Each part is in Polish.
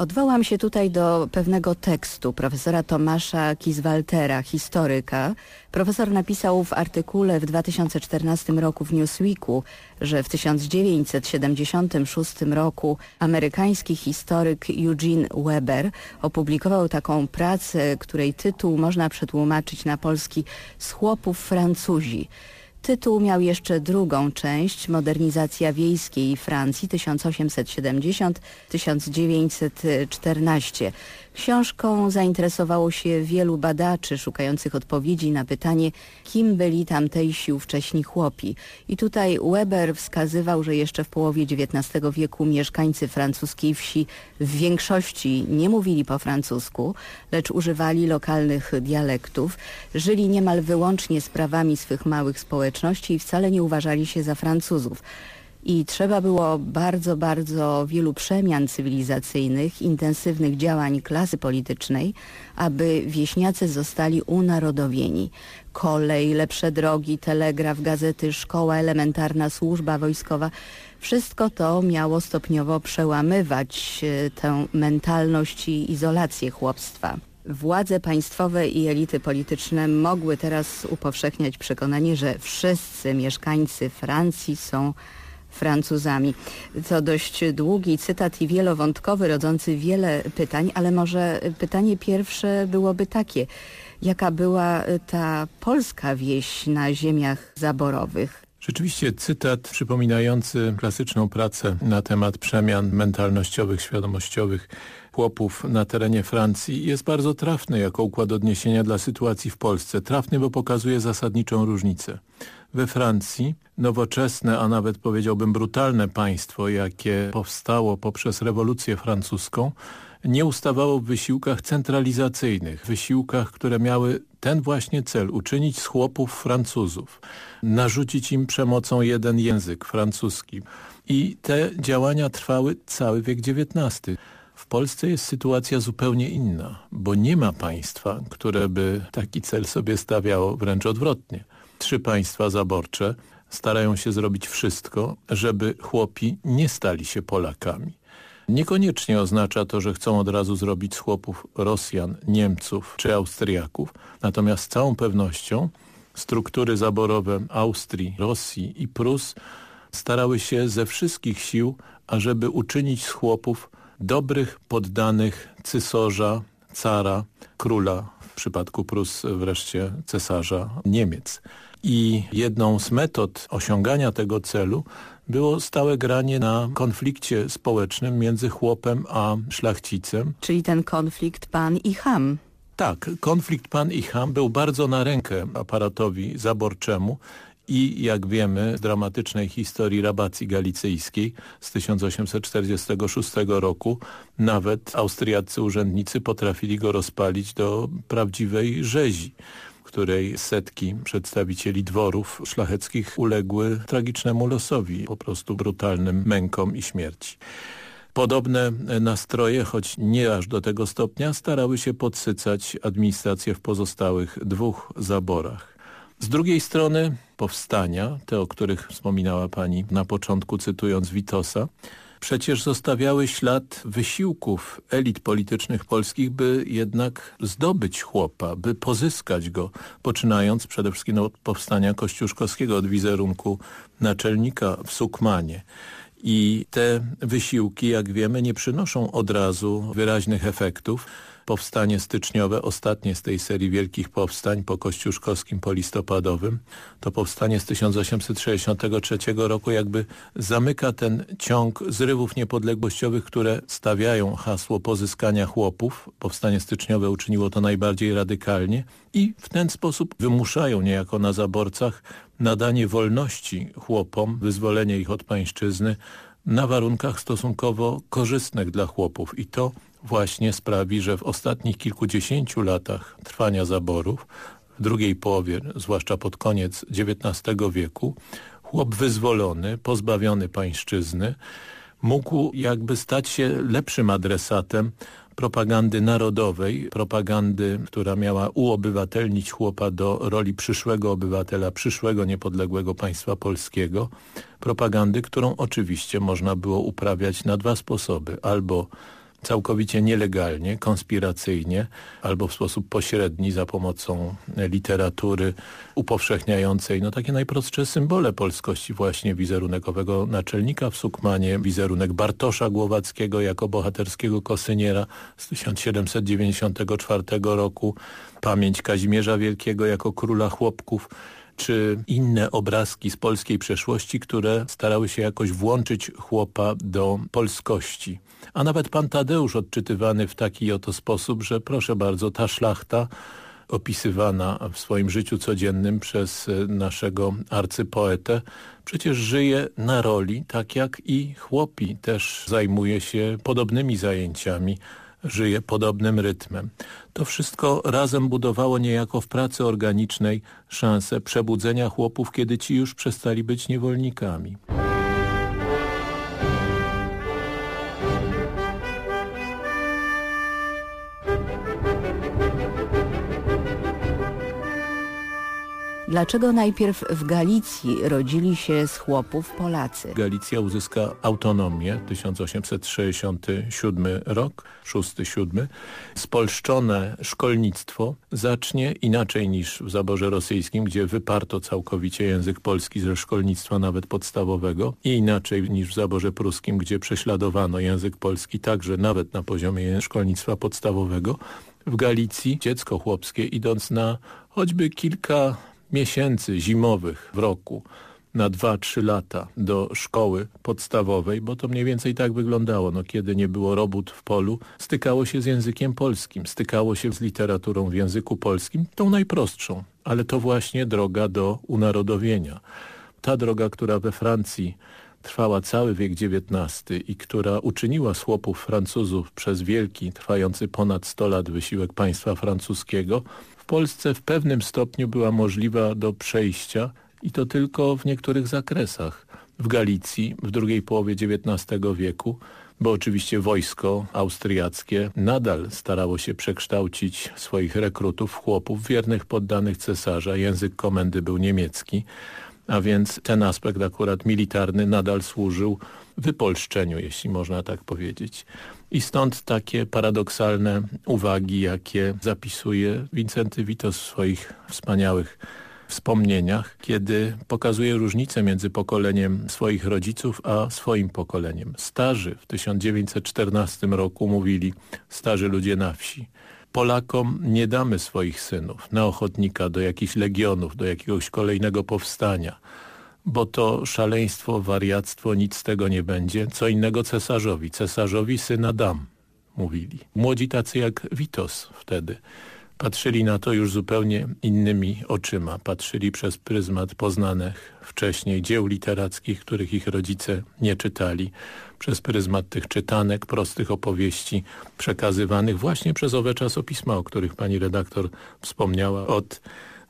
Odwołam się tutaj do pewnego tekstu profesora Tomasza Kizwaltera, historyka. Profesor napisał w artykule w 2014 roku w Newsweeku, że w 1976 roku amerykański historyk Eugene Weber opublikował taką pracę, której tytuł można przetłumaczyć na polski Z chłopów Francuzi. Tytuł miał jeszcze drugą część, Modernizacja wiejskiej Francji 1870-1914. Książką zainteresowało się wielu badaczy szukających odpowiedzi na pytanie, kim byli tamtejsi ówcześni chłopi. I tutaj Weber wskazywał, że jeszcze w połowie XIX wieku mieszkańcy francuskiej wsi w większości nie mówili po francusku, lecz używali lokalnych dialektów, żyli niemal wyłącznie sprawami swych małych społeczności i wcale nie uważali się za Francuzów i trzeba było bardzo, bardzo wielu przemian cywilizacyjnych, intensywnych działań klasy politycznej, aby wieśniacy zostali unarodowieni. Kolej, lepsze drogi, telegraf, gazety, szkoła elementarna, służba wojskowa. Wszystko to miało stopniowo przełamywać e, tę mentalność i izolację chłopstwa. Władze państwowe i elity polityczne mogły teraz upowszechniać przekonanie, że wszyscy mieszkańcy Francji są Francuzami. To dość długi cytat i wielowątkowy, rodzący wiele pytań, ale może pytanie pierwsze byłoby takie. Jaka była ta polska wieś na ziemiach zaborowych? Rzeczywiście cytat przypominający klasyczną pracę na temat przemian mentalnościowych, świadomościowych chłopów na terenie Francji jest bardzo trafny jako układ odniesienia dla sytuacji w Polsce. Trafny, bo pokazuje zasadniczą różnicę we Francji nowoczesne, a nawet powiedziałbym brutalne państwo, jakie powstało poprzez rewolucję francuską, nie ustawało w wysiłkach centralizacyjnych, wysiłkach, które miały ten właśnie cel, uczynić z chłopów Francuzów, narzucić im przemocą jeden język, francuski. I te działania trwały cały wiek XIX. W Polsce jest sytuacja zupełnie inna, bo nie ma państwa, które by taki cel sobie stawiało wręcz odwrotnie trzy państwa zaborcze starają się zrobić wszystko, żeby chłopi nie stali się Polakami. Niekoniecznie oznacza to, że chcą od razu zrobić z chłopów Rosjan, Niemców czy Austriaków, natomiast z całą pewnością struktury zaborowe Austrii, Rosji i Prus starały się ze wszystkich sił, ażeby uczynić z chłopów dobrych poddanych cysarza, cara, króla, w przypadku Prus wreszcie cesarza Niemiec. I jedną z metod osiągania tego celu było stałe granie na konflikcie społecznym między chłopem a szlachcicem. Czyli ten konflikt pan i ham. Tak, konflikt pan i ham był bardzo na rękę aparatowi zaborczemu i jak wiemy z dramatycznej historii rabacji galicyjskiej z 1846 roku nawet austriaccy urzędnicy potrafili go rozpalić do prawdziwej rzezi której setki przedstawicieli dworów szlacheckich uległy tragicznemu losowi, po prostu brutalnym mękom i śmierci. Podobne nastroje, choć nie aż do tego stopnia, starały się podsycać administrację w pozostałych dwóch zaborach. Z drugiej strony powstania, te o których wspominała pani na początku cytując Witosa, przecież zostawiały ślad wysiłków elit politycznych polskich, by jednak zdobyć chłopa, by pozyskać go, poczynając przede wszystkim od powstania kościuszkowskiego, od wizerunku naczelnika w Sukmanie. I te wysiłki, jak wiemy, nie przynoszą od razu wyraźnych efektów, powstanie styczniowe, ostatnie z tej serii wielkich powstań po kościuszkowskim, po listopadowym, to powstanie z 1863 roku jakby zamyka ten ciąg zrywów niepodległościowych, które stawiają hasło pozyskania chłopów. Powstanie styczniowe uczyniło to najbardziej radykalnie i w ten sposób wymuszają niejako na zaborcach nadanie wolności chłopom, wyzwolenie ich od pańszczyzny, na warunkach stosunkowo korzystnych dla chłopów i to właśnie sprawi, że w ostatnich kilkudziesięciu latach trwania zaborów, w drugiej połowie, zwłaszcza pod koniec XIX wieku, chłop wyzwolony, pozbawiony pańszczyzny, mógł jakby stać się lepszym adresatem propagandy narodowej, propagandy, która miała uobywatelnić chłopa do roli przyszłego obywatela, przyszłego niepodległego państwa polskiego, propagandy, którą oczywiście można było uprawiać na dwa sposoby, albo całkowicie nielegalnie, konspiracyjnie albo w sposób pośredni za pomocą literatury upowszechniającej no takie najprostsze symbole polskości właśnie wizerunekowego naczelnika w Sukmanie, wizerunek Bartosza Głowackiego jako bohaterskiego kosyniera z 1794 roku, pamięć Kazimierza Wielkiego jako króla chłopków, czy inne obrazki z polskiej przeszłości, które starały się jakoś włączyć chłopa do polskości. A nawet pan Tadeusz odczytywany w taki oto sposób, że proszę bardzo, ta szlachta opisywana w swoim życiu codziennym przez e, naszego arcypoetę, przecież żyje na roli, tak jak i chłopi też zajmuje się podobnymi zajęciami żyje podobnym rytmem. To wszystko razem budowało niejako w pracy organicznej szansę przebudzenia chłopów, kiedy ci już przestali być niewolnikami. Dlaczego najpierw w Galicji rodzili się z chłopów Polacy? Galicja uzyska autonomię 1867 rok, 6-7. Spolszczone szkolnictwo zacznie inaczej niż w zaborze rosyjskim, gdzie wyparto całkowicie język polski ze szkolnictwa nawet podstawowego i inaczej niż w zaborze pruskim, gdzie prześladowano język polski także nawet na poziomie szkolnictwa podstawowego. W Galicji dziecko chłopskie idąc na choćby kilka miesięcy zimowych w roku na 2-3 lata do szkoły podstawowej, bo to mniej więcej tak wyglądało. No, kiedy nie było robót w polu, stykało się z językiem polskim, stykało się z literaturą w języku polskim, tą najprostszą, ale to właśnie droga do unarodowienia. Ta droga, która we Francji trwała cały wiek XIX i która uczyniła z chłopów Francuzów przez wielki, trwający ponad 100 lat wysiłek państwa francuskiego, Polsce w pewnym stopniu była możliwa do przejścia i to tylko w niektórych zakresach. W Galicji w drugiej połowie XIX wieku, bo oczywiście wojsko austriackie nadal starało się przekształcić swoich rekrutów, chłopów, wiernych poddanych cesarza. Język komendy był niemiecki, a więc ten aspekt akurat militarny nadal służył wypolszczeniu, jeśli można tak powiedzieć. I stąd takie paradoksalne uwagi, jakie zapisuje Wincenty Witos w swoich wspaniałych wspomnieniach, kiedy pokazuje różnicę między pokoleniem swoich rodziców a swoim pokoleniem. Starzy w 1914 roku mówili, starzy ludzie na wsi, Polakom nie damy swoich synów na ochotnika do jakichś legionów, do jakiegoś kolejnego powstania bo to szaleństwo, wariactwo, nic z tego nie będzie. Co innego cesarzowi. Cesarzowi syna dam, mówili. Młodzi tacy jak Witos wtedy patrzyli na to już zupełnie innymi oczyma. Patrzyli przez pryzmat poznanych wcześniej dzieł literackich, których ich rodzice nie czytali. Przez pryzmat tych czytanek, prostych opowieści przekazywanych właśnie przez owe czasopisma, o których pani redaktor wspomniała od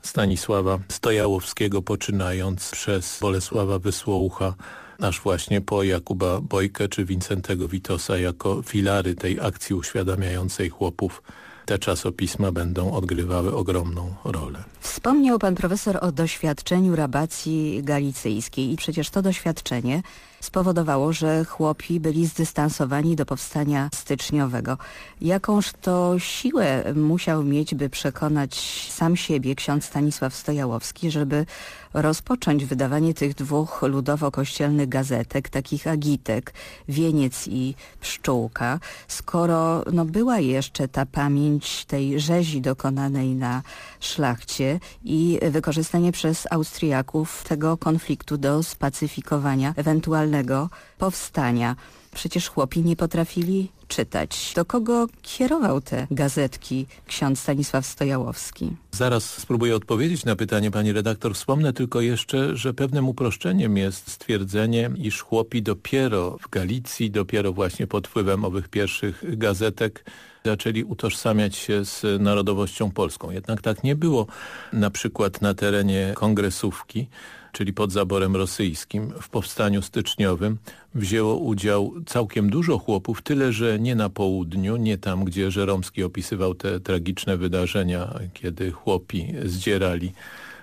Stanisława Stojałowskiego, poczynając przez Bolesława Wysłołucha, aż właśnie po Jakuba Bojkę czy Wincentego Witosa jako filary tej akcji uświadamiającej chłopów te czasopisma będą odgrywały ogromną rolę. Wspomniał pan profesor o doświadczeniu rabacji galicyjskiej i przecież to doświadczenie spowodowało, że chłopi byli zdystansowani do powstania styczniowego. Jakąż to siłę musiał mieć, by przekonać sam siebie ksiądz Stanisław Stojałowski, żeby rozpocząć wydawanie tych dwóch ludowo-kościelnych gazetek, takich agitek, Wieniec i Pszczółka, skoro no, była jeszcze ta pamięć tej rzezi dokonanej na szlachcie i wykorzystanie przez Austriaków tego konfliktu do spacyfikowania ewentualnego powstania. Przecież chłopi nie potrafili czytać. Do kogo kierował te gazetki ksiądz Stanisław Stojałowski? Zaraz spróbuję odpowiedzieć na pytanie pani redaktor. Wspomnę tylko jeszcze, że pewnym uproszczeniem jest stwierdzenie, iż chłopi dopiero w Galicji, dopiero właśnie pod wpływem owych pierwszych gazetek zaczęli utożsamiać się z narodowością polską. Jednak tak nie było na przykład na terenie kongresówki, czyli pod zaborem rosyjskim, w powstaniu styczniowym wzięło udział całkiem dużo chłopów, tyle że nie na południu, nie tam, gdzie Żeromski opisywał te tragiczne wydarzenia, kiedy chłopi zdzierali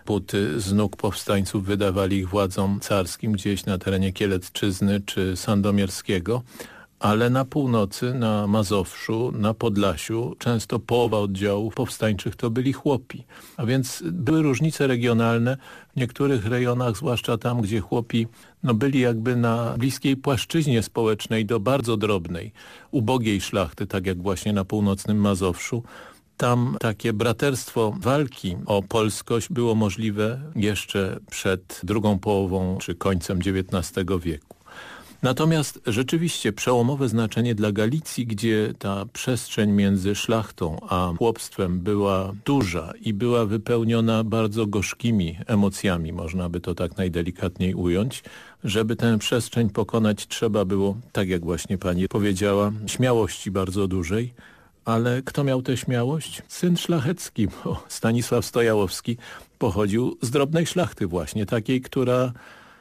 buty z nóg powstańców, wydawali ich władzom carskim gdzieś na terenie Kielecczyzny czy Sandomierskiego, ale na północy, na Mazowszu, na Podlasiu często połowa oddziałów powstańczych to byli chłopi. A więc były różnice regionalne w niektórych rejonach, zwłaszcza tam, gdzie chłopi no, byli jakby na bliskiej płaszczyźnie społecznej do bardzo drobnej, ubogiej szlachty, tak jak właśnie na północnym Mazowszu. Tam takie braterstwo walki o polskość było możliwe jeszcze przed drugą połową czy końcem XIX wieku. Natomiast rzeczywiście przełomowe znaczenie dla Galicji, gdzie ta przestrzeń między szlachtą a chłopstwem była duża i była wypełniona bardzo gorzkimi emocjami, można by to tak najdelikatniej ująć, żeby tę przestrzeń pokonać trzeba było, tak jak właśnie pani powiedziała, śmiałości bardzo dużej, ale kto miał tę śmiałość? Syn szlachecki, bo Stanisław Stojałowski pochodził z drobnej szlachty właśnie, takiej, która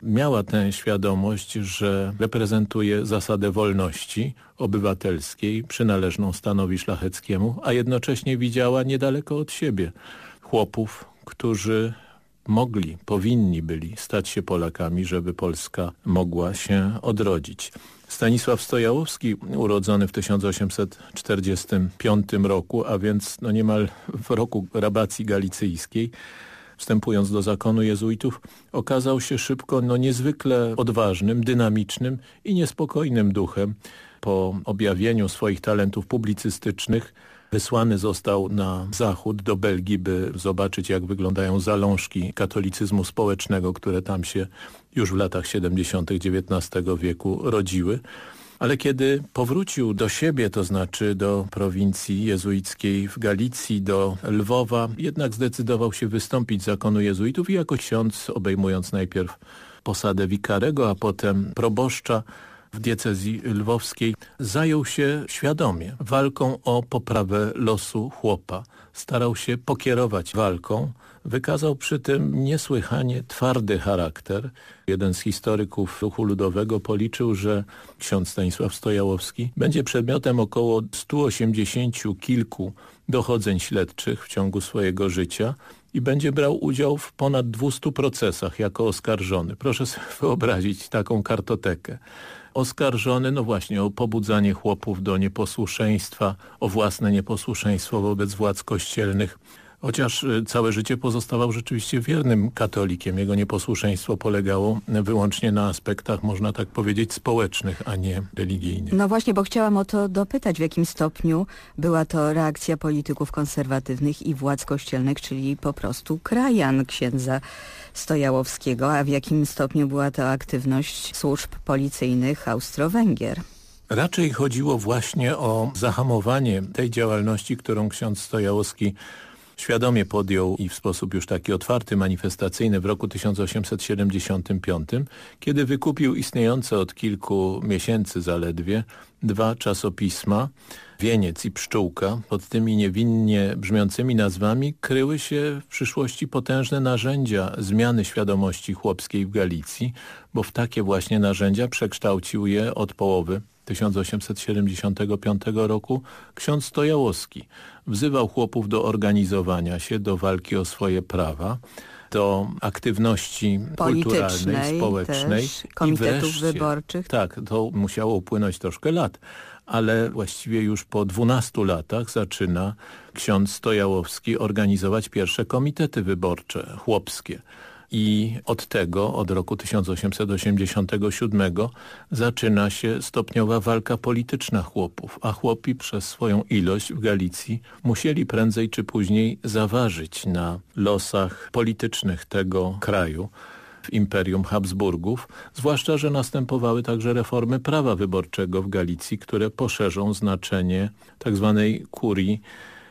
miała tę świadomość, że reprezentuje zasadę wolności obywatelskiej przynależną stanowi szlacheckiemu, a jednocześnie widziała niedaleko od siebie chłopów, którzy mogli, powinni byli stać się Polakami, żeby Polska mogła się odrodzić. Stanisław Stojałowski, urodzony w 1845 roku, a więc no niemal w roku rabacji galicyjskiej, wstępując do zakonu jezuitów, okazał się szybko no, niezwykle odważnym, dynamicznym i niespokojnym duchem. Po objawieniu swoich talentów publicystycznych wysłany został na zachód do Belgii, by zobaczyć jak wyglądają zalążki katolicyzmu społecznego, które tam się już w latach 70. XIX wieku rodziły. Ale kiedy powrócił do siebie, to znaczy do prowincji jezuickiej w Galicji, do Lwowa, jednak zdecydował się wystąpić z zakonu jezuitów i jako ksiądz, obejmując najpierw posadę wikarego, a potem proboszcza, w diecezji lwowskiej zajął się świadomie walką o poprawę losu chłopa. Starał się pokierować walką, wykazał przy tym niesłychanie twardy charakter. Jeden z historyków ruchu ludowego policzył, że ksiądz Stanisław Stojałowski będzie przedmiotem około 180 kilku dochodzeń śledczych w ciągu swojego życia i będzie brał udział w ponad 200 procesach jako oskarżony. Proszę sobie wyobrazić taką kartotekę oskarżony, no właśnie, o pobudzanie chłopów do nieposłuszeństwa, o własne nieposłuszeństwo wobec władz kościelnych, Chociaż y, całe życie pozostawał rzeczywiście wiernym katolikiem. Jego nieposłuszeństwo polegało wyłącznie na aspektach, można tak powiedzieć, społecznych, a nie religijnych. No właśnie, bo chciałam o to dopytać, w jakim stopniu była to reakcja polityków konserwatywnych i władz kościelnych, czyli po prostu krajan księdza Stojałowskiego, a w jakim stopniu była to aktywność służb policyjnych Austro-Węgier. Raczej chodziło właśnie o zahamowanie tej działalności, którą ksiądz Stojałowski świadomie podjął i w sposób już taki otwarty, manifestacyjny w roku 1875, kiedy wykupił istniejące od kilku miesięcy zaledwie dwa czasopisma, Wieniec i Pszczółka. Pod tymi niewinnie brzmiącymi nazwami kryły się w przyszłości potężne narzędzia zmiany świadomości chłopskiej w Galicji, bo w takie właśnie narzędzia przekształcił je od połowy 1875 roku ksiądz Stojałowski wzywał chłopów do organizowania się, do walki o swoje prawa, do aktywności kulturalnej, społecznej. Też, komitetów wreszcie, wyborczych. Tak, to musiało upłynąć troszkę lat, ale właściwie już po 12 latach zaczyna ksiądz Stojałowski organizować pierwsze komitety wyborcze, chłopskie i od tego, od roku 1887 zaczyna się stopniowa walka polityczna chłopów, a chłopi przez swoją ilość w Galicji musieli prędzej czy później zaważyć na losach politycznych tego kraju w Imperium Habsburgów, zwłaszcza, że następowały także reformy prawa wyborczego w Galicji, które poszerzą znaczenie tzw. Tak kurii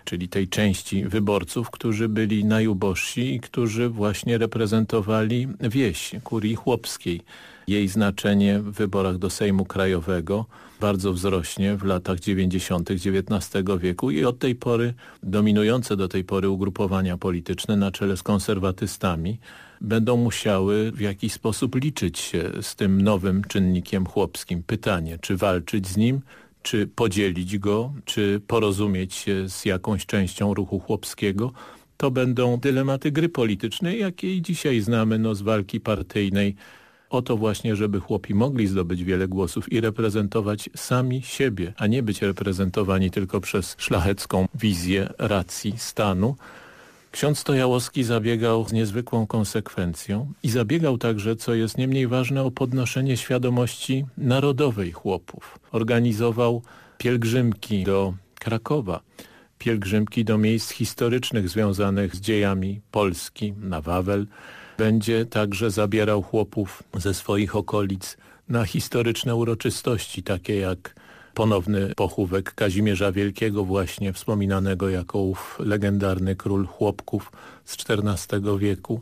czyli tej części wyborców, którzy byli najubożsi i którzy właśnie reprezentowali wieś kurii chłopskiej. Jej znaczenie w wyborach do Sejmu Krajowego bardzo wzrośnie w latach 90. XIX wieku i od tej pory dominujące do tej pory ugrupowania polityczne na czele z konserwatystami będą musiały w jakiś sposób liczyć się z tym nowym czynnikiem chłopskim. Pytanie, czy walczyć z nim, czy podzielić go, czy porozumieć się z jakąś częścią ruchu chłopskiego, to będą dylematy gry politycznej, jakiej dzisiaj znamy no, z walki partyjnej o to właśnie, żeby chłopi mogli zdobyć wiele głosów i reprezentować sami siebie, a nie być reprezentowani tylko przez szlachecką wizję racji stanu. Ksiądz Stojałowski zabiegał z niezwykłą konsekwencją i zabiegał także, co jest nie mniej ważne, o podnoszenie świadomości narodowej chłopów. Organizował pielgrzymki do Krakowa, pielgrzymki do miejsc historycznych związanych z dziejami Polski, na Wawel, będzie także zabierał chłopów ze swoich okolic na historyczne uroczystości, takie jak ponowny pochówek Kazimierza Wielkiego, właśnie wspominanego jako ów legendarny król chłopków z XIV wieku,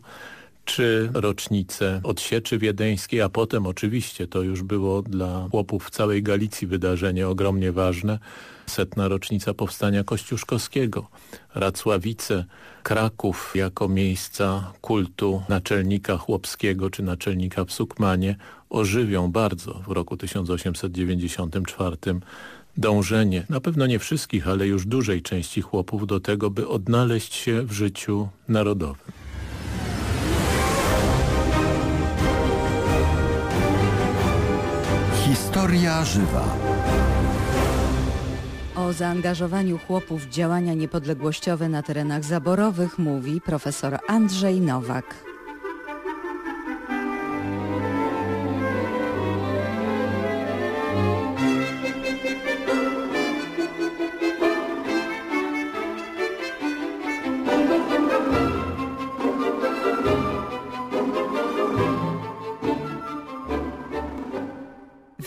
czy rocznicę odsieczy wiedeńskiej, a potem oczywiście to już było dla chłopów w całej Galicji wydarzenie ogromnie ważne, setna rocznica powstania Kościuszkowskiego, Racławice, Kraków jako miejsca kultu naczelnika chłopskiego czy naczelnika w Sukmanie ożywią bardzo w roku 1894 dążenie, na pewno nie wszystkich, ale już dużej części chłopów do tego, by odnaleźć się w życiu narodowym. Historia żywa. O zaangażowaniu chłopów w działania niepodległościowe na terenach zaborowych mówi profesor Andrzej Nowak.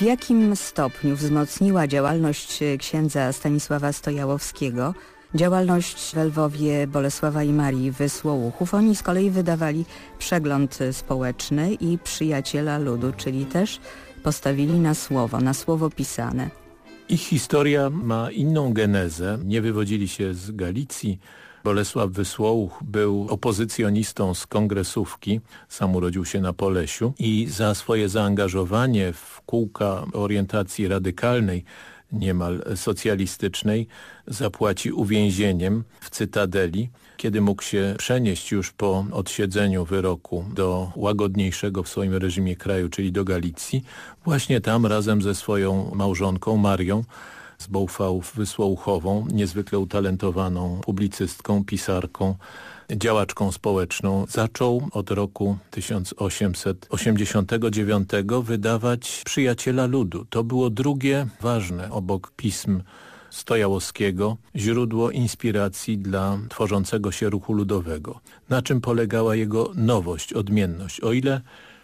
Jakim stopniu wzmocniła działalność e, księdza Stanisława Stojałowskiego działalność w Lwowie Bolesława i Marii Wysłołuchów? Oni z kolei wydawali przegląd społeczny i przyjaciela ludu, czyli też postawili na słowo, na słowo pisane. Ich historia ma inną genezę. Nie wywodzili się z Galicji, Bolesław Wysłołuch był opozycjonistą z kongresówki, sam urodził się na Polesiu i za swoje zaangażowanie w kółka orientacji radykalnej niemal socjalistycznej zapłaci uwięzieniem w Cytadeli, kiedy mógł się przenieść już po odsiedzeniu wyroku do łagodniejszego w swoim reżimie kraju, czyli do Galicji. Właśnie tam razem ze swoją małżonką Marią z Bołfałów Wysłołuchową, niezwykle utalentowaną publicystką, pisarką, działaczką społeczną. Zaczął od roku 1889 wydawać Przyjaciela Ludu. To było drugie ważne obok pism Stojałowskiego źródło inspiracji dla tworzącego się ruchu ludowego. Na czym polegała jego nowość, odmienność? O ile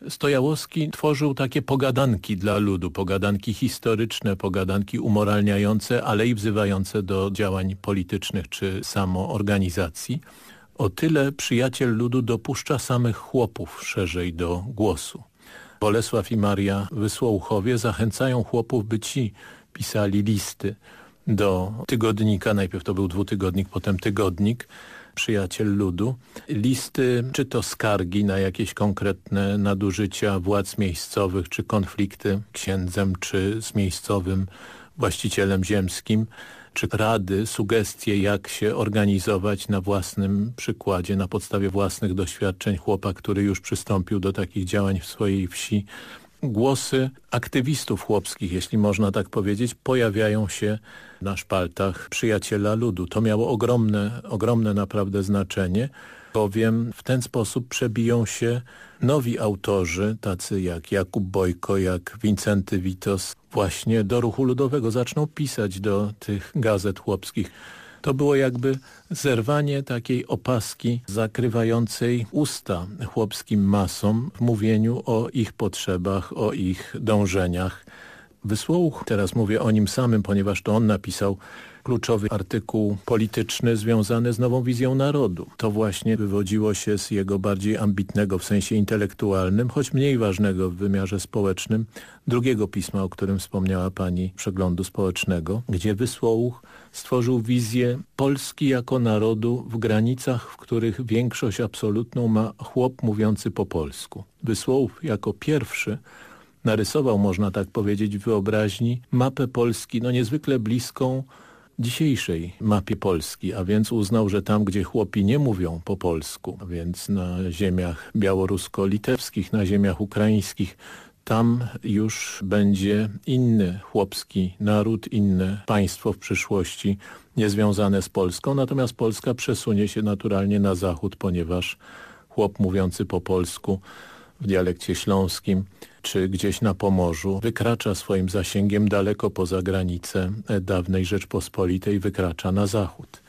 Stojałowski tworzył takie pogadanki dla ludu, pogadanki historyczne, pogadanki umoralniające, ale i wzywające do działań politycznych czy samoorganizacji. O tyle przyjaciel ludu dopuszcza samych chłopów szerzej do głosu. Bolesław i Maria Wysłołuchowie zachęcają chłopów, by ci pisali listy do tygodnika, najpierw to był dwutygodnik, potem tygodnik, przyjaciel ludu, listy czy to skargi na jakieś konkretne nadużycia władz miejscowych, czy konflikty księdzem, czy z miejscowym właścicielem ziemskim, czy rady, sugestie, jak się organizować na własnym przykładzie, na podstawie własnych doświadczeń chłopa, który już przystąpił do takich działań w swojej wsi. Głosy aktywistów chłopskich, jeśli można tak powiedzieć, pojawiają się na szpaltach przyjaciela ludu. To miało ogromne, ogromne naprawdę znaczenie, bowiem w ten sposób przebiją się nowi autorzy, tacy jak Jakub Bojko, jak Wincenty Witos, właśnie do ruchu ludowego. Zaczną pisać do tych gazet chłopskich. To było jakby zerwanie takiej opaski zakrywającej usta chłopskim masom w mówieniu o ich potrzebach, o ich dążeniach Wysłuch, teraz mówię o nim samym, ponieważ to on napisał kluczowy artykuł polityczny związany z nową wizją narodu. To właśnie wywodziło się z jego bardziej ambitnego w sensie intelektualnym, choć mniej ważnego w wymiarze społecznym, drugiego pisma, o którym wspomniała pani przeglądu społecznego, gdzie Wysłuch stworzył wizję Polski jako narodu w granicach, w których większość absolutną ma chłop mówiący po polsku. Wysłuch jako pierwszy narysował, można tak powiedzieć, w wyobraźni mapę Polski, no niezwykle bliską dzisiejszej mapie Polski, a więc uznał, że tam, gdzie chłopi nie mówią po polsku, a więc na ziemiach białorusko-litewskich, na ziemiach ukraińskich, tam już będzie inny chłopski naród, inne państwo w przyszłości niezwiązane z Polską, natomiast Polska przesunie się naturalnie na zachód, ponieważ chłop mówiący po polsku w dialekcie śląskim czy gdzieś na Pomorzu wykracza swoim zasięgiem daleko poza granice dawnej Rzeczpospolitej, wykracza na zachód.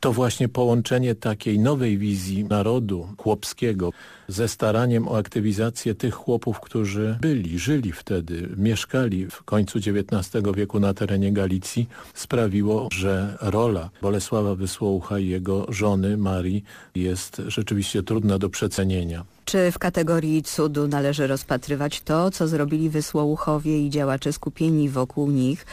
To właśnie połączenie takiej nowej wizji narodu chłopskiego ze staraniem o aktywizację tych chłopów, którzy byli, żyli wtedy, mieszkali w końcu XIX wieku na terenie Galicji, sprawiło, że rola Bolesława Wysłucha i jego żony Marii jest rzeczywiście trudna do przecenienia. Czy w kategorii cudu należy rozpatrywać to, co zrobili Wysłuchowie i działacze skupieni wokół nich,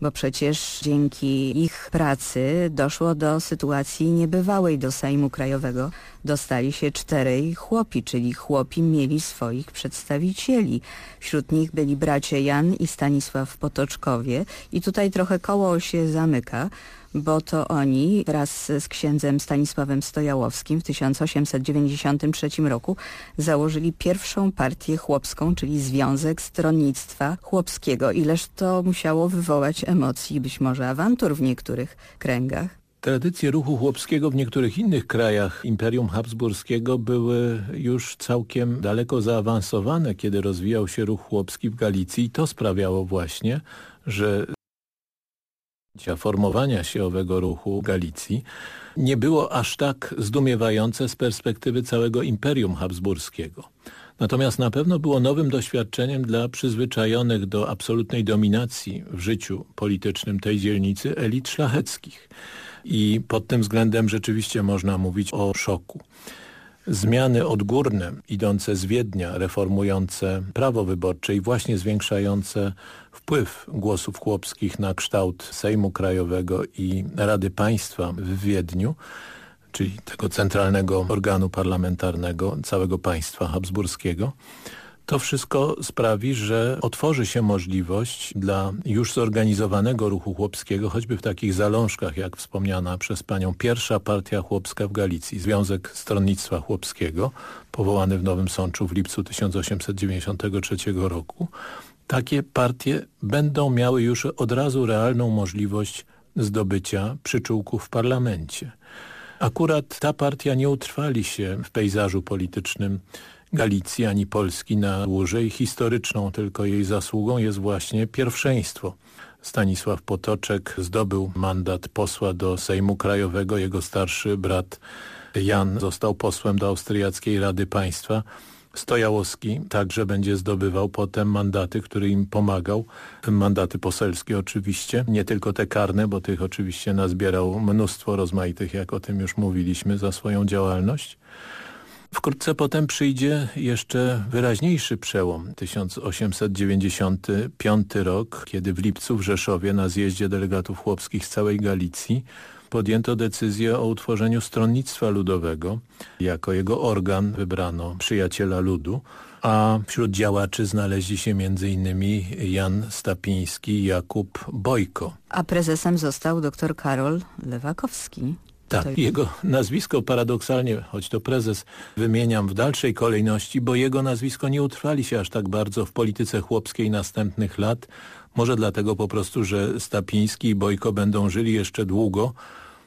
bo przecież dzięki ich pracy doszło do sytuacji niebywałej do Sejmu Krajowego. Dostali się czterej chłopi, czyli chłopi mieli swoich przedstawicieli. Wśród nich byli bracia Jan i Stanisław Potoczkowie i tutaj trochę koło się zamyka, bo to oni wraz z księdzem Stanisławem Stojałowskim w 1893 roku założyli pierwszą partię chłopską, czyli Związek Stronnictwa Chłopskiego. Ileż to musiało wywołać emocji, być może awantur w niektórych kręgach. Tradycje ruchu chłopskiego w niektórych innych krajach Imperium Habsburskiego były już całkiem daleko zaawansowane, kiedy rozwijał się ruch chłopski w Galicji i to sprawiało właśnie, że formowania się owego ruchu Galicji nie było aż tak zdumiewające z perspektywy całego Imperium Habsburskiego. Natomiast na pewno było nowym doświadczeniem dla przyzwyczajonych do absolutnej dominacji w życiu politycznym tej dzielnicy elit szlacheckich. I pod tym względem rzeczywiście można mówić o szoku. Zmiany odgórne idące z Wiednia, reformujące prawo wyborcze i właśnie zwiększające wpływ głosów chłopskich na kształt Sejmu Krajowego i Rady Państwa w Wiedniu, czyli tego centralnego organu parlamentarnego całego państwa habsburskiego, to wszystko sprawi, że otworzy się możliwość dla już zorganizowanego ruchu chłopskiego, choćby w takich zalążkach, jak wspomniana przez panią pierwsza partia chłopska w Galicji, Związek Stronnictwa Chłopskiego, powołany w Nowym Sączu w lipcu 1893 roku. Takie partie będą miały już od razu realną możliwość zdobycia przyczółków w parlamencie. Akurat ta partia nie utrwali się w pejzażu politycznym Galicji ani Polski na dłużej. Historyczną tylko jej zasługą jest właśnie pierwszeństwo. Stanisław Potoczek zdobył mandat posła do Sejmu Krajowego. Jego starszy brat Jan został posłem do Austriackiej Rady Państwa. Stojałowski także będzie zdobywał potem mandaty, który im pomagał. Mandaty poselskie oczywiście, nie tylko te karne, bo tych oczywiście nazbierał mnóstwo rozmaitych, jak o tym już mówiliśmy, za swoją działalność. Wkrótce potem przyjdzie jeszcze wyraźniejszy przełom, 1895 rok, kiedy w lipcu w Rzeszowie na zjeździe delegatów chłopskich z całej Galicji podjęto decyzję o utworzeniu Stronnictwa Ludowego. Jako jego organ wybrano przyjaciela ludu, a wśród działaczy znaleźli się m.in. Jan Stapiński i Jakub Bojko. A prezesem został dr Karol Lewakowski. Tak, jego nazwisko paradoksalnie, choć to prezes wymieniam w dalszej kolejności, bo jego nazwisko nie utrwali się aż tak bardzo w polityce chłopskiej następnych lat. Może dlatego po prostu, że Stapiński i Bojko będą żyli jeszcze długo.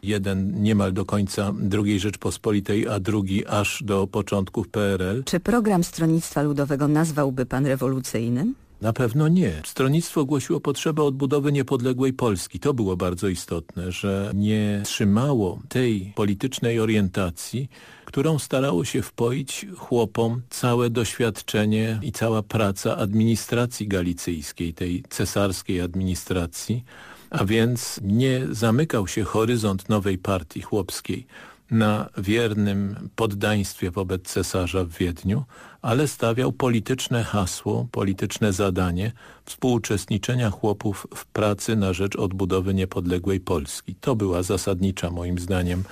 Jeden niemal do końca II Rzeczpospolitej, a drugi aż do początków PRL. Czy program Stronnictwa Ludowego nazwałby pan rewolucyjnym? Na pewno nie. Stronnictwo głosiło potrzebę odbudowy niepodległej Polski. To było bardzo istotne, że nie trzymało tej politycznej orientacji, którą starało się wpoić chłopom całe doświadczenie i cała praca administracji galicyjskiej, tej cesarskiej administracji, a więc nie zamykał się horyzont nowej partii chłopskiej na wiernym poddaństwie wobec cesarza w Wiedniu, ale stawiał polityczne hasło, polityczne zadanie współuczestniczenia chłopów w pracy na rzecz odbudowy niepodległej Polski. To była zasadnicza moim zdaniem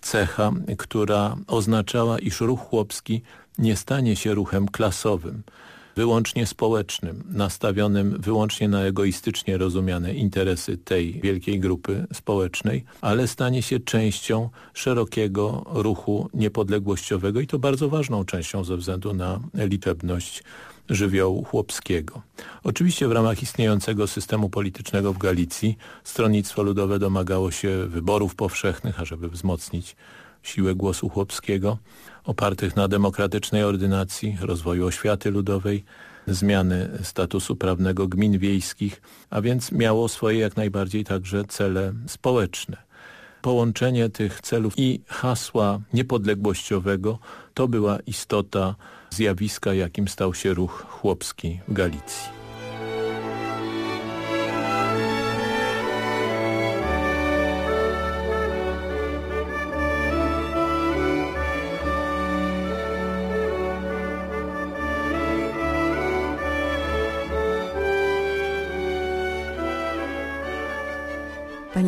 cecha, która oznaczała, iż ruch chłopski nie stanie się ruchem klasowym, wyłącznie społecznym, nastawionym wyłącznie na egoistycznie rozumiane interesy tej wielkiej grupy społecznej, ale stanie się częścią szerokiego ruchu niepodległościowego i to bardzo ważną częścią ze względu na liczebność żywiołu chłopskiego. Oczywiście w ramach istniejącego systemu politycznego w Galicji Stronnictwo Ludowe domagało się wyborów powszechnych, ażeby wzmocnić siłę głosu chłopskiego, opartych na demokratycznej ordynacji, rozwoju oświaty ludowej, zmiany statusu prawnego gmin wiejskich, a więc miało swoje jak najbardziej także cele społeczne. Połączenie tych celów i hasła niepodległościowego to była istota zjawiska, jakim stał się ruch chłopski w Galicji.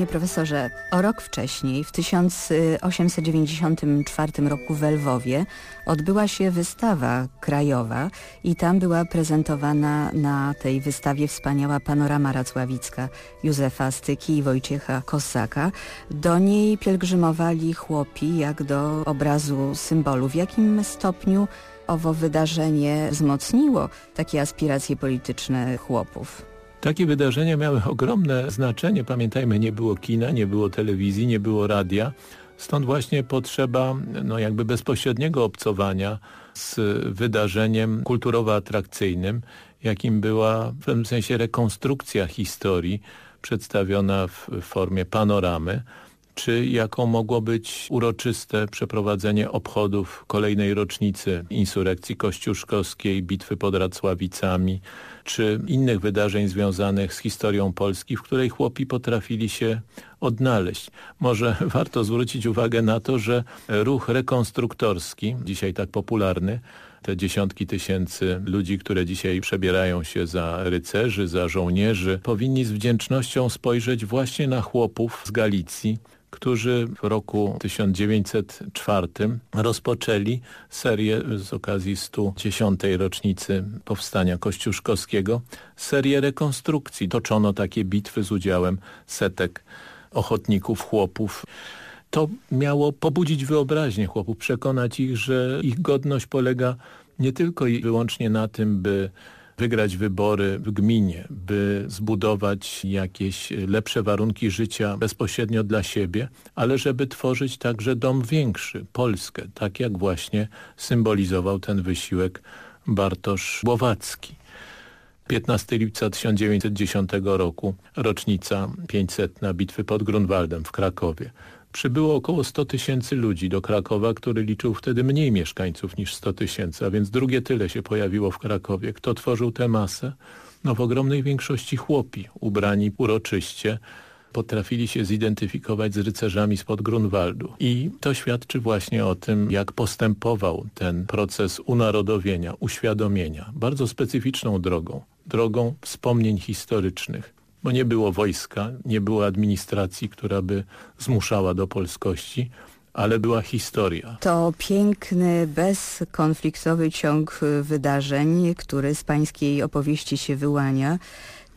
Panie profesorze, o rok wcześniej, w 1894 roku w Lwowie, odbyła się wystawa krajowa i tam była prezentowana na tej wystawie wspaniała panorama racławicka Józefa Styki i Wojciecha Kosaka. Do niej pielgrzymowali chłopi jak do obrazu symbolu. W jakim stopniu owo wydarzenie wzmocniło takie aspiracje polityczne chłopów? Takie wydarzenia miały ogromne znaczenie. Pamiętajmy, nie było kina, nie było telewizji, nie było radia. Stąd właśnie potrzeba no jakby bezpośredniego obcowania z wydarzeniem kulturowo-atrakcyjnym, jakim była w pewnym sensie rekonstrukcja historii przedstawiona w formie panoramy, czy jaką mogło być uroczyste przeprowadzenie obchodów kolejnej rocznicy insurekcji kościuszkowskiej, bitwy pod Racławicami, czy innych wydarzeń związanych z historią Polski, w której chłopi potrafili się odnaleźć. Może warto zwrócić uwagę na to, że ruch rekonstruktorski, dzisiaj tak popularny, te dziesiątki tysięcy ludzi, które dzisiaj przebierają się za rycerzy, za żołnierzy, powinni z wdzięcznością spojrzeć właśnie na chłopów z Galicji, którzy w roku 1904 rozpoczęli serię z okazji 110. rocznicy powstania kościuszkowskiego, serię rekonstrukcji. Toczono takie bitwy z udziałem setek ochotników, chłopów. To miało pobudzić wyobraźnię chłopów, przekonać ich, że ich godność polega nie tylko i wyłącznie na tym, by wygrać wybory w gminie, by zbudować jakieś lepsze warunki życia bezpośrednio dla siebie, ale żeby tworzyć także dom większy, Polskę, tak jak właśnie symbolizował ten wysiłek Bartosz Głowacki. 15 lipca 1910 roku, rocznica 500 na bitwy pod Grunwaldem w Krakowie przybyło około 100 tysięcy ludzi do Krakowa, który liczył wtedy mniej mieszkańców niż 100 tysięcy, a więc drugie tyle się pojawiło w Krakowie. Kto tworzył tę masę? No w ogromnej większości chłopi, ubrani uroczyście, potrafili się zidentyfikować z rycerzami spod Grunwaldu. I to świadczy właśnie o tym, jak postępował ten proces unarodowienia, uświadomienia. Bardzo specyficzną drogą, drogą wspomnień historycznych bo nie było wojska, nie było administracji, która by zmuszała do polskości, ale była historia. To piękny, bezkonfliktowy ciąg wydarzeń, który z pańskiej opowieści się wyłania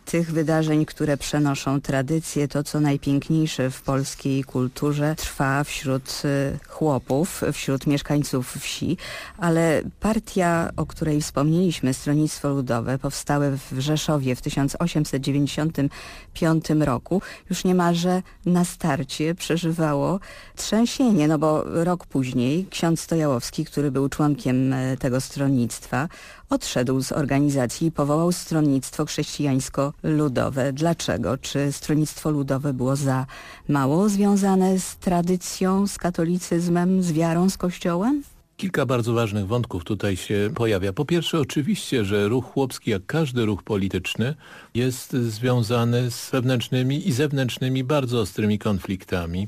tych wydarzeń, które przenoszą tradycję, to co najpiękniejsze w polskiej kulturze trwa wśród y, chłopów, wśród mieszkańców wsi, ale partia, o której wspomnieliśmy, Stronnictwo Ludowe, powstałe w Rzeszowie w 1895 roku, już niemalże na starcie przeżywało trzęsienie, no bo rok później ksiądz Stojałowski, który był członkiem e, tego stronnictwa, odszedł z organizacji i powołał Stronnictwo Chrześcijańsko-Ludowe. Dlaczego? Czy Stronnictwo Ludowe było za mało związane z tradycją, z katolicyzmem, z wiarą, z Kościołem? Kilka bardzo ważnych wątków tutaj się pojawia. Po pierwsze oczywiście, że ruch chłopski, jak każdy ruch polityczny, jest związany z wewnętrznymi i zewnętrznymi bardzo ostrymi konfliktami.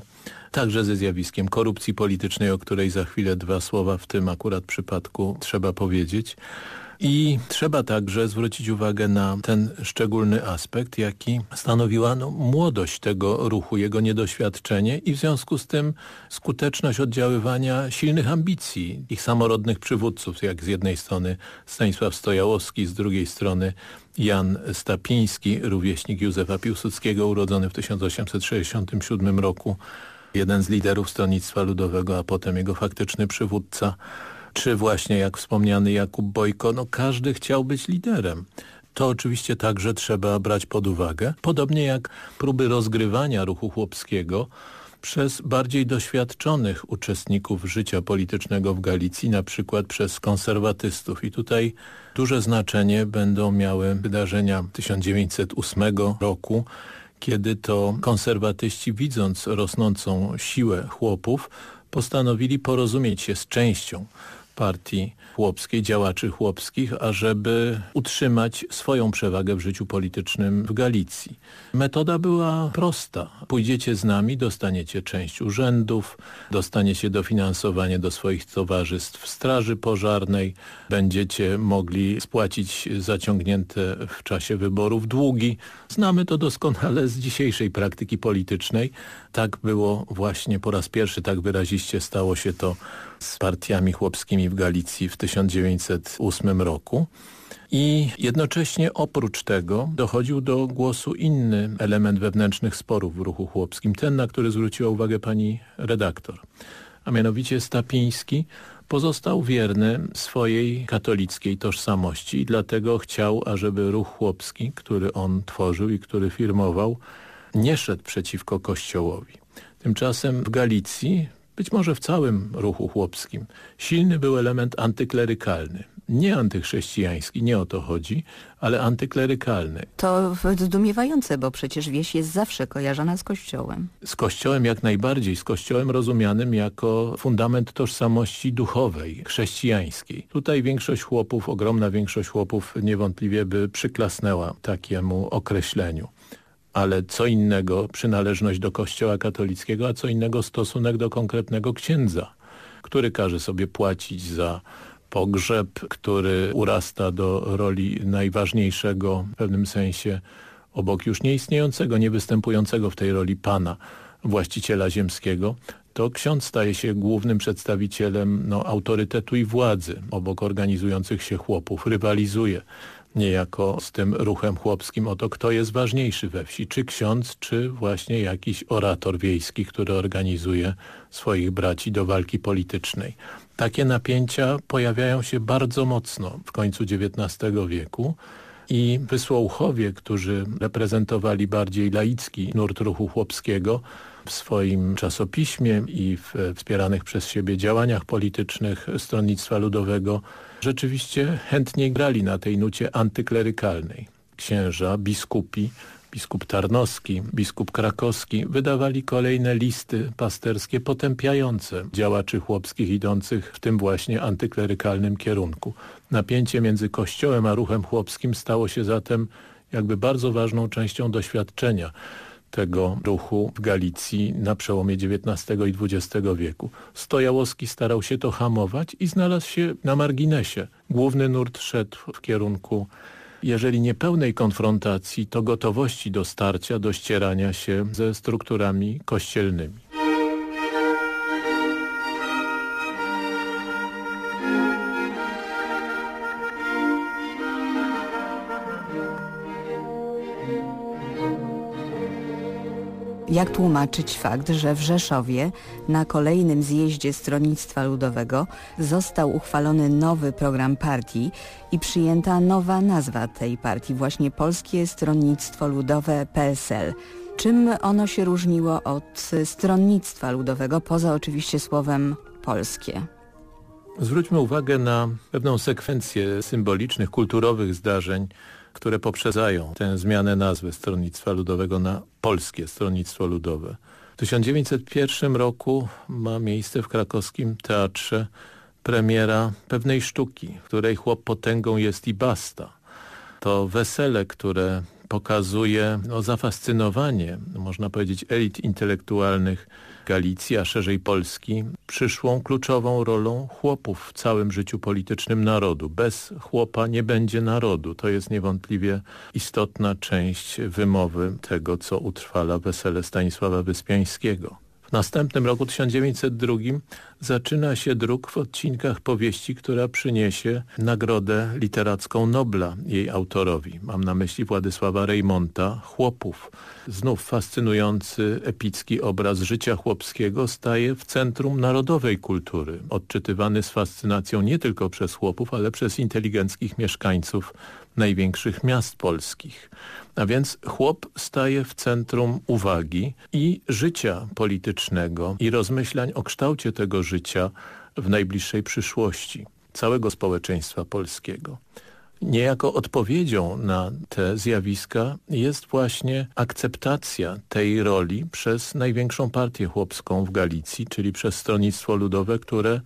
Także ze zjawiskiem korupcji politycznej, o której za chwilę dwa słowa w tym akurat przypadku trzeba powiedzieć. I trzeba także zwrócić uwagę na ten szczególny aspekt, jaki stanowiła no, młodość tego ruchu, jego niedoświadczenie i w związku z tym skuteczność oddziaływania silnych ambicji ich samorodnych przywódców, jak z jednej strony Stanisław Stojałowski, z drugiej strony Jan Stapiński, rówieśnik Józefa Piłsudskiego, urodzony w 1867 roku, jeden z liderów Stronnictwa Ludowego, a potem jego faktyczny przywódca czy właśnie jak wspomniany Jakub Bojko, no każdy chciał być liderem. To oczywiście także trzeba brać pod uwagę. Podobnie jak próby rozgrywania ruchu chłopskiego przez bardziej doświadczonych uczestników życia politycznego w Galicji, na przykład przez konserwatystów. I tutaj duże znaczenie będą miały wydarzenia 1908 roku, kiedy to konserwatyści widząc rosnącą siłę chłopów postanowili porozumieć się z częścią partii chłopskiej, działaczy chłopskich, ażeby utrzymać swoją przewagę w życiu politycznym w Galicji. Metoda była prosta. Pójdziecie z nami, dostaniecie część urzędów, dostaniecie dofinansowanie do swoich towarzystw straży pożarnej, będziecie mogli spłacić zaciągnięte w czasie wyborów długi. Znamy to doskonale z dzisiejszej praktyki politycznej. Tak było właśnie po raz pierwszy, tak wyraziście stało się to z partiami chłopskimi w Galicji w 1908 roku. I jednocześnie oprócz tego dochodził do głosu inny element wewnętrznych sporów w ruchu chłopskim, ten, na który zwróciła uwagę pani redaktor, a mianowicie Stapiński pozostał wierny swojej katolickiej tożsamości i dlatego chciał, ażeby ruch chłopski, który on tworzył i który firmował, nie szedł przeciwko Kościołowi. Tymczasem w Galicji być może w całym ruchu chłopskim, silny był element antyklerykalny. Nie antychrześcijański, nie o to chodzi, ale antyklerykalny. To zdumiewające, bo przecież wieś jest zawsze kojarzona z Kościołem. Z Kościołem jak najbardziej, z Kościołem rozumianym jako fundament tożsamości duchowej, chrześcijańskiej. Tutaj większość chłopów, ogromna większość chłopów niewątpliwie by przyklasnęła takiemu określeniu ale co innego przynależność do kościoła katolickiego, a co innego stosunek do konkretnego księdza, który każe sobie płacić za pogrzeb, który urasta do roli najważniejszego w pewnym sensie obok już nieistniejącego, niewystępującego w tej roli pana, właściciela ziemskiego, to ksiądz staje się głównym przedstawicielem no, autorytetu i władzy. Obok organizujących się chłopów, rywalizuje niejako z tym ruchem chłopskim o to, kto jest ważniejszy we wsi, czy ksiądz, czy właśnie jakiś orator wiejski, który organizuje swoich braci do walki politycznej. Takie napięcia pojawiają się bardzo mocno w końcu XIX wieku i wysłuchowie, którzy reprezentowali bardziej laicki nurt ruchu chłopskiego, w swoim czasopiśmie i w wspieranych przez siebie działaniach politycznych Stronnictwa Ludowego rzeczywiście chętnie grali na tej nucie antyklerykalnej. Księża, biskupi, biskup Tarnowski, biskup Krakowski wydawali kolejne listy pasterskie potępiające działaczy chłopskich idących w tym właśnie antyklerykalnym kierunku. Napięcie między Kościołem a ruchem chłopskim stało się zatem jakby bardzo ważną częścią doświadczenia tego ruchu w Galicji na przełomie XIX i XX wieku. Stojałowski starał się to hamować i znalazł się na marginesie. Główny nurt szedł w kierunku jeżeli nie pełnej konfrontacji, to gotowości do starcia, do ścierania się ze strukturami kościelnymi. Jak tłumaczyć fakt, że w Rzeszowie na kolejnym zjeździe Stronnictwa Ludowego został uchwalony nowy program partii i przyjęta nowa nazwa tej partii, właśnie Polskie Stronnictwo Ludowe PSL. Czym ono się różniło od Stronnictwa Ludowego, poza oczywiście słowem polskie? Zwróćmy uwagę na pewną sekwencję symbolicznych, kulturowych zdarzeń, które poprzedzają tę zmianę nazwy Stronnictwa Ludowego na Polskie Stronnictwo Ludowe. W 1901 roku ma miejsce w krakowskim teatrze premiera pewnej sztuki, której chłop potęgą jest i basta. To wesele, które pokazuje no, zafascynowanie, można powiedzieć, elit intelektualnych Galicji, a szerzej Polski, przyszłą kluczową rolą chłopów w całym życiu politycznym narodu. Bez chłopa nie będzie narodu. To jest niewątpliwie istotna część wymowy tego, co utrwala wesele Stanisława Wyspiańskiego. W następnym roku 1902 zaczyna się druk w odcinkach powieści, która przyniesie nagrodę literacką Nobla jej autorowi. Mam na myśli Władysława Reymonta, Chłopów. Znów fascynujący, epicki obraz życia chłopskiego staje w centrum narodowej kultury, odczytywany z fascynacją nie tylko przez chłopów, ale przez inteligenckich mieszkańców największych miast polskich. A więc chłop staje w centrum uwagi i życia politycznego i rozmyślań o kształcie tego życia w najbliższej przyszłości całego społeczeństwa polskiego. Niejako odpowiedzią na te zjawiska jest właśnie akceptacja tej roli przez największą partię chłopską w Galicji, czyli przez Stronnictwo Ludowe, które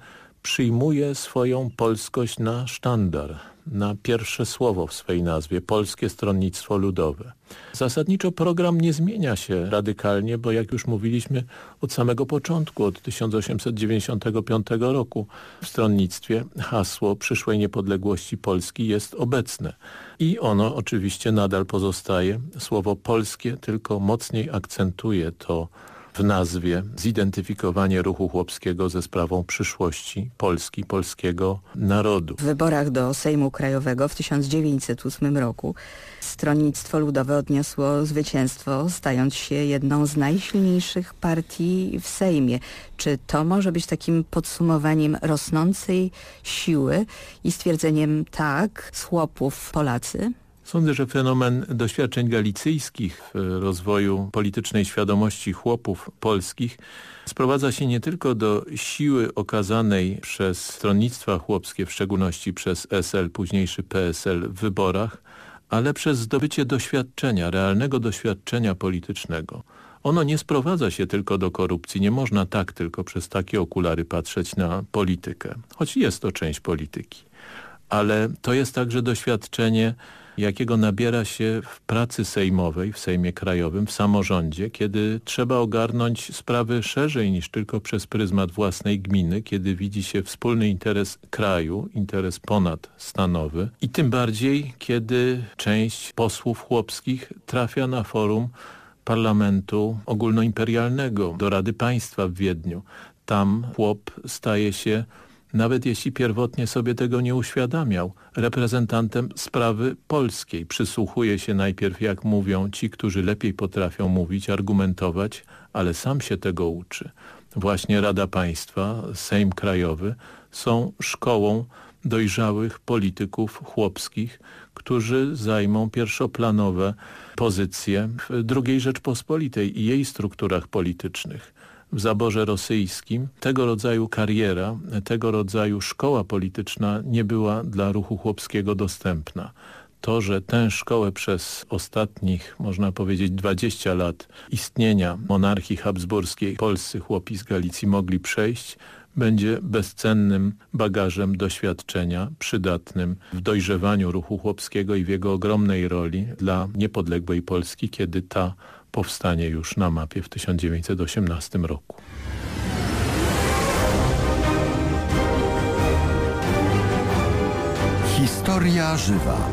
przyjmuje swoją polskość na sztandar, na pierwsze słowo w swej nazwie, Polskie Stronnictwo Ludowe. Zasadniczo program nie zmienia się radykalnie, bo jak już mówiliśmy od samego początku, od 1895 roku w stronnictwie hasło przyszłej niepodległości Polski jest obecne. I ono oczywiście nadal pozostaje. Słowo polskie tylko mocniej akcentuje to w nazwie zidentyfikowanie ruchu chłopskiego ze sprawą przyszłości Polski, polskiego narodu. W wyborach do Sejmu Krajowego w 1908 roku Stronnictwo Ludowe odniosło zwycięstwo, stając się jedną z najsilniejszych partii w Sejmie. Czy to może być takim podsumowaniem rosnącej siły i stwierdzeniem tak, z chłopów Polacy? Sądzę, że fenomen doświadczeń galicyjskich w rozwoju politycznej świadomości chłopów polskich sprowadza się nie tylko do siły okazanej przez stronnictwa chłopskie, w szczególności przez SL, późniejszy PSL w wyborach, ale przez zdobycie doświadczenia, realnego doświadczenia politycznego. Ono nie sprowadza się tylko do korupcji, nie można tak tylko przez takie okulary patrzeć na politykę, choć jest to część polityki. Ale to jest także doświadczenie jakiego nabiera się w pracy sejmowej, w Sejmie Krajowym, w samorządzie, kiedy trzeba ogarnąć sprawy szerzej niż tylko przez pryzmat własnej gminy, kiedy widzi się wspólny interes kraju, interes ponadstanowy i tym bardziej, kiedy część posłów chłopskich trafia na forum parlamentu ogólnoimperialnego do Rady Państwa w Wiedniu. Tam chłop staje się nawet jeśli pierwotnie sobie tego nie uświadamiał, reprezentantem sprawy polskiej. Przysłuchuje się najpierw, jak mówią ci, którzy lepiej potrafią mówić, argumentować, ale sam się tego uczy. Właśnie Rada Państwa, Sejm Krajowy są szkołą dojrzałych polityków chłopskich, którzy zajmą pierwszoplanowe pozycje w II Rzeczpospolitej i jej strukturach politycznych w zaborze rosyjskim tego rodzaju kariera, tego rodzaju szkoła polityczna nie była dla ruchu chłopskiego dostępna. To, że tę szkołę przez ostatnich, można powiedzieć, 20 lat istnienia monarchii habsburskiej polscy chłopi z Galicji mogli przejść, będzie bezcennym bagażem doświadczenia, przydatnym w dojrzewaniu ruchu chłopskiego i w jego ogromnej roli dla niepodległej Polski, kiedy ta powstanie już na mapie w 1918 roku. Historia żywa.